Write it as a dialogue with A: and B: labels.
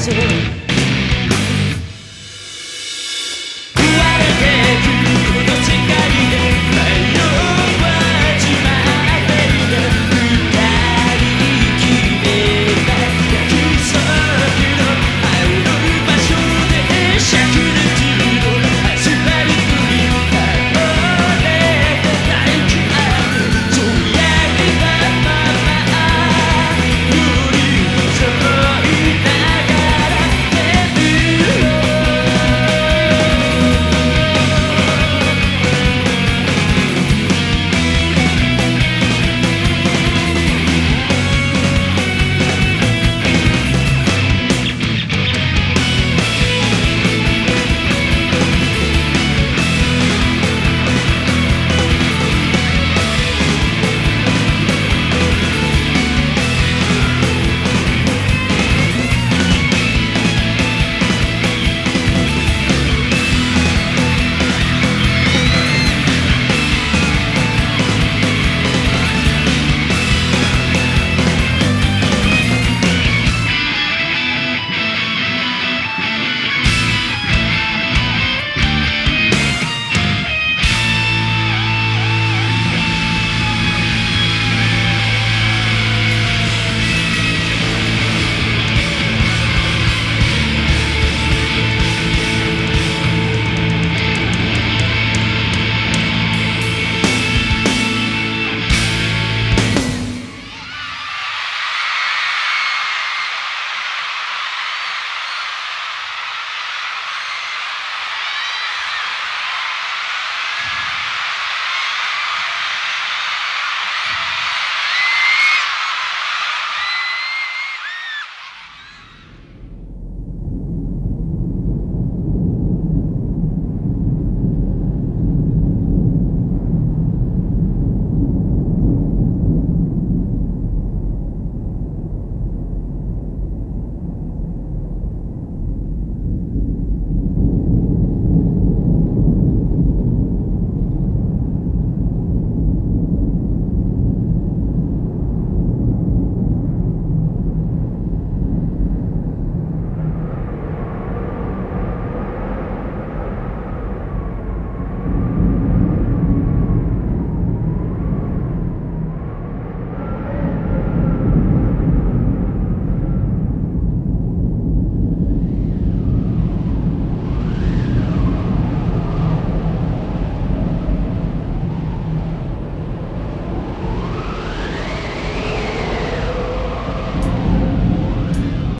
A: 시고